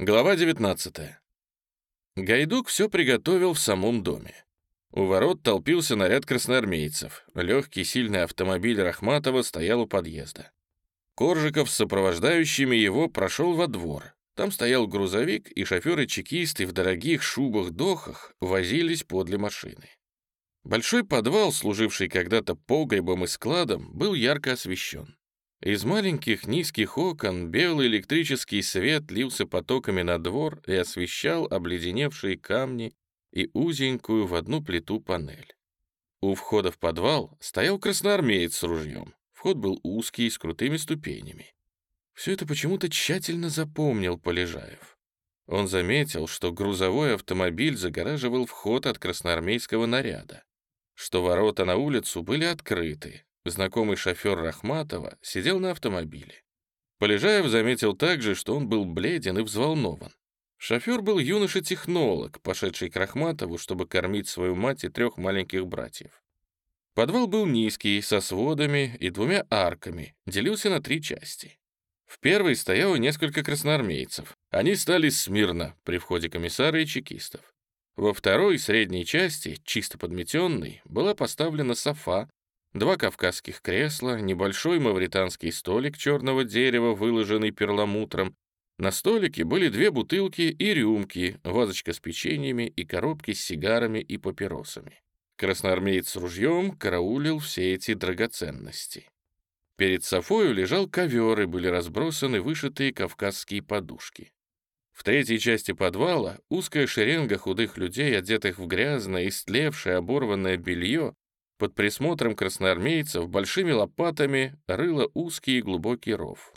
Глава 19. Гайдук все приготовил в самом доме. У ворот толпился наряд красноармейцев. Легкий, сильный автомобиль Рахматова стоял у подъезда. Коржиков с сопровождающими его прошел во двор. Там стоял грузовик, и шоферы-чекисты в дорогих шубах-дохах возились подле машины. Большой подвал, служивший когда-то погребом и складом, был ярко освещен. Из маленьких низких окон белый электрический свет лился потоками на двор и освещал обледеневшие камни и узенькую в одну плиту панель. У входа в подвал стоял красноармеец с ружьем. Вход был узкий, с крутыми ступенями. Все это почему-то тщательно запомнил Полежаев. Он заметил, что грузовой автомобиль загораживал вход от красноармейского наряда, что ворота на улицу были открыты, Знакомый шофер Рахматова сидел на автомобиле. Полежаев заметил также, что он был бледен и взволнован. Шофер был юноша-технолог, пошедший к Рахматову, чтобы кормить свою мать и трех маленьких братьев. Подвал был низкий, со сводами и двумя арками, делился на три части. В первой стояло несколько красноармейцев. Они стали смирно при входе комиссара и чекистов. Во второй, средней части, чисто подметенной, была поставлена софа, Два кавказских кресла, небольшой мавританский столик черного дерева, выложенный перламутром. На столике были две бутылки и рюмки, вазочка с печеньями и коробки с сигарами и папиросами. Красноармеец с ружьем караулил все эти драгоценности. Перед Софою лежал ковер и были разбросаны вышитые кавказские подушки. В третьей части подвала узкая шеренга худых людей, одетых в грязное, истлевшее, оборванное белье, под присмотром красноармейцев большими лопатами рыло узкий и глубокий ров.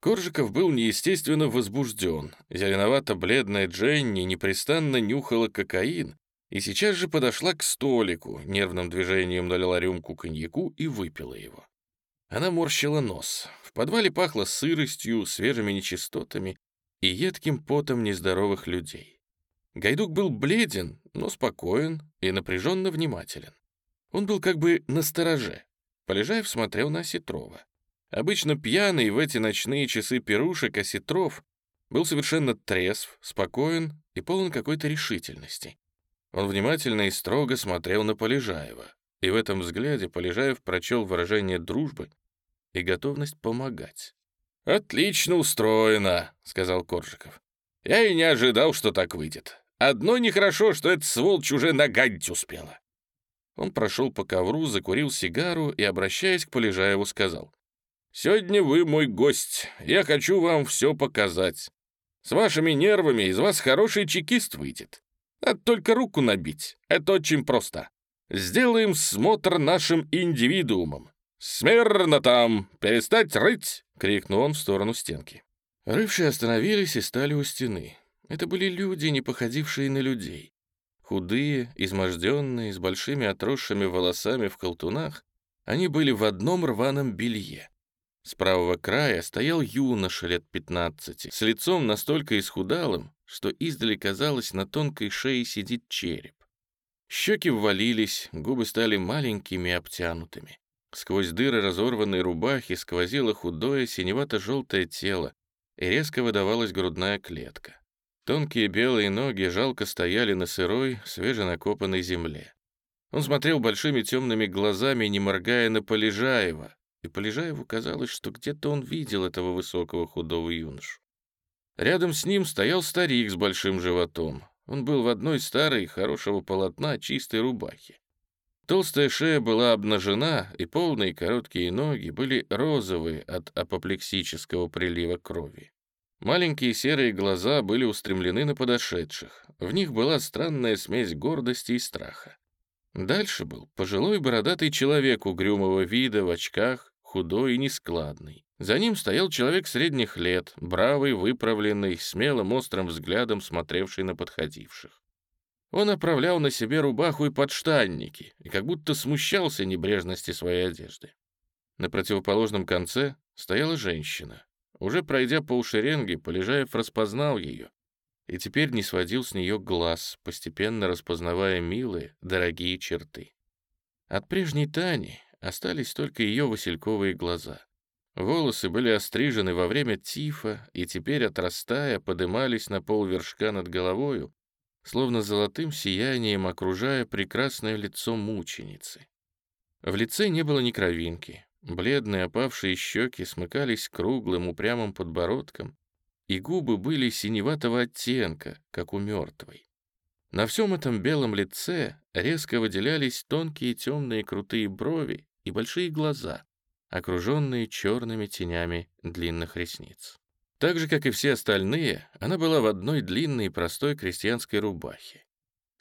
Коржиков был неестественно возбужден. Зеленовато-бледная Дженни непрестанно нюхала кокаин и сейчас же подошла к столику, нервным движением налила рюмку коньяку и выпила его. Она морщила нос. В подвале пахло сыростью, свежими нечистотами и едким потом нездоровых людей. Гайдук был бледен, но спокоен и напряженно внимателен. Он был как бы на стороже. Полежаев смотрел на Осетрова. Обычно пьяный в эти ночные часы пирушек Осетров был совершенно трезв, спокоен и полон какой-то решительности. Он внимательно и строго смотрел на Полежаева, и в этом взгляде Полежаев прочел выражение дружбы и готовность помогать. «Отлично устроено», — сказал Коржиков. «Я и не ожидал, что так выйдет. Одно нехорошо, что эта сволочь уже нагадить успела. Он прошел по ковру, закурил сигару и, обращаясь к Полежаеву, сказал. «Сегодня вы мой гость. Я хочу вам все показать. С вашими нервами из вас хороший чекист выйдет. Надо только руку набить. Это очень просто. Сделаем смотр нашим индивидуумам. «Смирно там! Перестать рыть!» — крикнул он в сторону стенки. Рывшие остановились и стали у стены. Это были люди, не походившие на людей. Худые, изможденные, с большими отросшими волосами в колтунах, они были в одном рваном белье. С правого края стоял юноша лет пятнадцати, с лицом настолько исхудалым, что издали казалось, на тонкой шее сидит череп. Щеки ввалились, губы стали маленькими и обтянутыми. Сквозь дыры разорванной рубахи сквозило худое синевато-желтое тело, и резко выдавалась грудная клетка. Тонкие белые ноги жалко стояли на сырой, свеженакопанной земле. Он смотрел большими темными глазами, не моргая на Полежаева, и Полежаеву казалось, что где-то он видел этого высокого худого юношу. Рядом с ним стоял старик с большим животом. Он был в одной старой, хорошего полотна, чистой рубахе. Толстая шея была обнажена, и полные короткие ноги были розовые от апоплексического прилива крови. Маленькие серые глаза были устремлены на подошедших. В них была странная смесь гордости и страха. Дальше был пожилой бородатый человек угрюмого вида в очках, худой и нескладный. За ним стоял человек средних лет, бравый, выправленный, смелым острым взглядом смотревший на подходивших. Он оправлял на себе рубаху и подштанники, и как будто смущался небрежности своей одежды. На противоположном конце стояла женщина, уже пройдя полшеренги, Полежаев распознал ее и теперь не сводил с нее глаз, постепенно распознавая милые, дорогие черты. От прежней Тани остались только ее васильковые глаза. Волосы были острижены во время тифа и теперь, отрастая, подымались на пол вершка над головою, словно золотым сиянием окружая прекрасное лицо мученицы. В лице не было ни кровинки. Бледные опавшие щеки смыкались круглым упрямым подбородком, и губы были синеватого оттенка, как у мертвой. На всем этом белом лице резко выделялись тонкие темные крутые брови и большие глаза, окруженные черными тенями длинных ресниц. Так же, как и все остальные, она была в одной длинной простой крестьянской рубахе.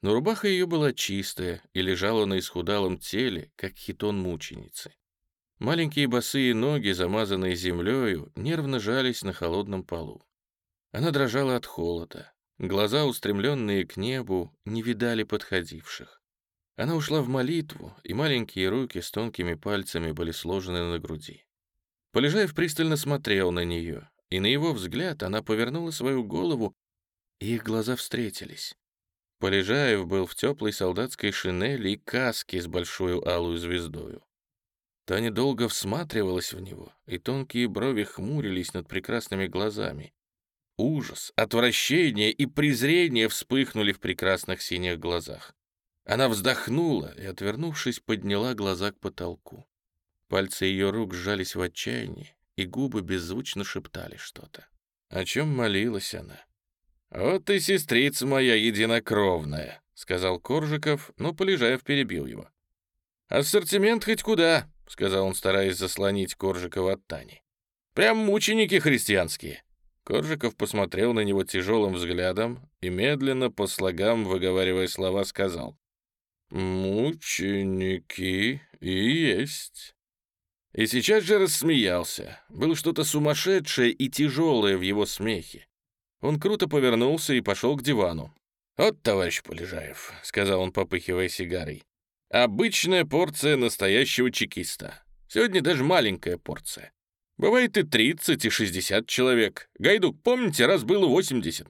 Но рубаха ее была чистая и лежала на исхудалом теле, как хитон мученицы. Маленькие босые ноги, замазанные землею, нервно жались на холодном полу. Она дрожала от холода. Глаза, устремленные к небу, не видали подходивших. Она ушла в молитву, и маленькие руки с тонкими пальцами были сложены на груди. Полежаев пристально смотрел на нее, и на его взгляд она повернула свою голову, и их глаза встретились. Полежаев был в теплой солдатской шинели и каске с большой алую звездою. Таня долго всматривалась в него, и тонкие брови хмурились над прекрасными глазами. Ужас, отвращение и презрение вспыхнули в прекрасных синих глазах. Она вздохнула и, отвернувшись, подняла глаза к потолку. Пальцы ее рук сжались в отчаянии, и губы беззвучно шептали что-то. О чем молилась она? «Вот и сестрица моя единокровная», — сказал Коржиков, но Полежаев перебил его. «Ассортимент хоть куда», — сказал он, стараясь заслонить Коржикова от Тани. «Прям мученики христианские». Коржиков посмотрел на него тяжелым взглядом и медленно, по слогам, выговаривая слова, сказал. «Мученики и есть». И сейчас же рассмеялся. Было что-то сумасшедшее и тяжелое в его смехе. Он круто повернулся и пошел к дивану. «Вот, товарищ Полежаев», — сказал он, попыхивая сигарой, — «обычная порция настоящего чекиста. Сегодня даже маленькая порция. Бывает и 30, и 60 человек. Гайдук, помните, раз было 80?»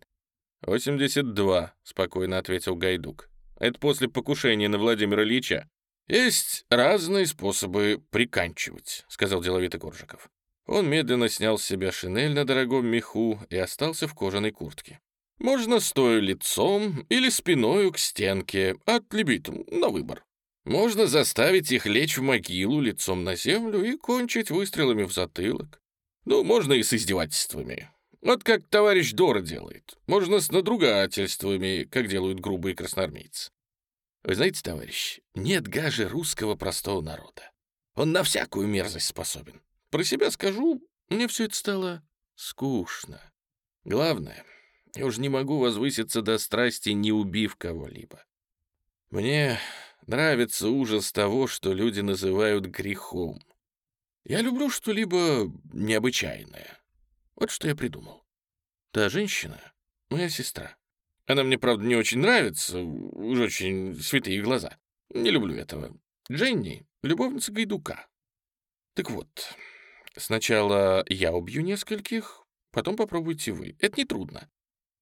«82», — спокойно ответил Гайдук. Это после покушения на Владимира Ильича. Есть разные способы приканчивать, сказал деловитый Коржиков. Он медленно снял с себя шинель на дорогом меху и остался в кожаной куртке. Можно стоя лицом или спиною к стенке, от либитум, на выбор. Можно заставить их лечь в могилу лицом на землю и кончить выстрелами в затылок. Ну, можно и с издевательствами. Вот как товарищ Дора делает. Можно с надругательствами, как делают грубые красноармейцы. Вы знаете, товарищ, нет гаже русского простого народа. Он на всякую мерзость способен. Про себя скажу, мне все это стало скучно. Главное, я уже не могу возвыситься до страсти, не убив кого-либо. Мне нравится ужас того, что люди называют грехом. Я люблю что-либо необычайное. Вот что я придумал. Та женщина — моя сестра. Она мне, правда, не очень нравится, уж очень святые глаза. Не люблю этого. Дженни — любовница Гайдука. Так вот, сначала я убью нескольких, потом попробуйте вы. Это нетрудно.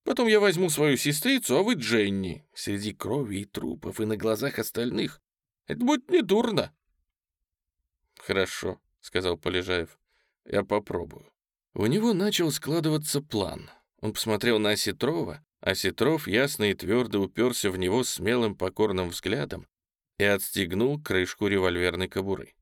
Потом я возьму свою сестрицу, а вы Дженни. Среди крови и трупов и на глазах остальных. Это будет недурно. «Хорошо», — сказал Полежаев. «Я попробую». У него начал складываться план. Он посмотрел на Осетрова, а Сетров ясно и твердо уперся в него смелым покорным взглядом и отстегнул крышку револьверной кобуры.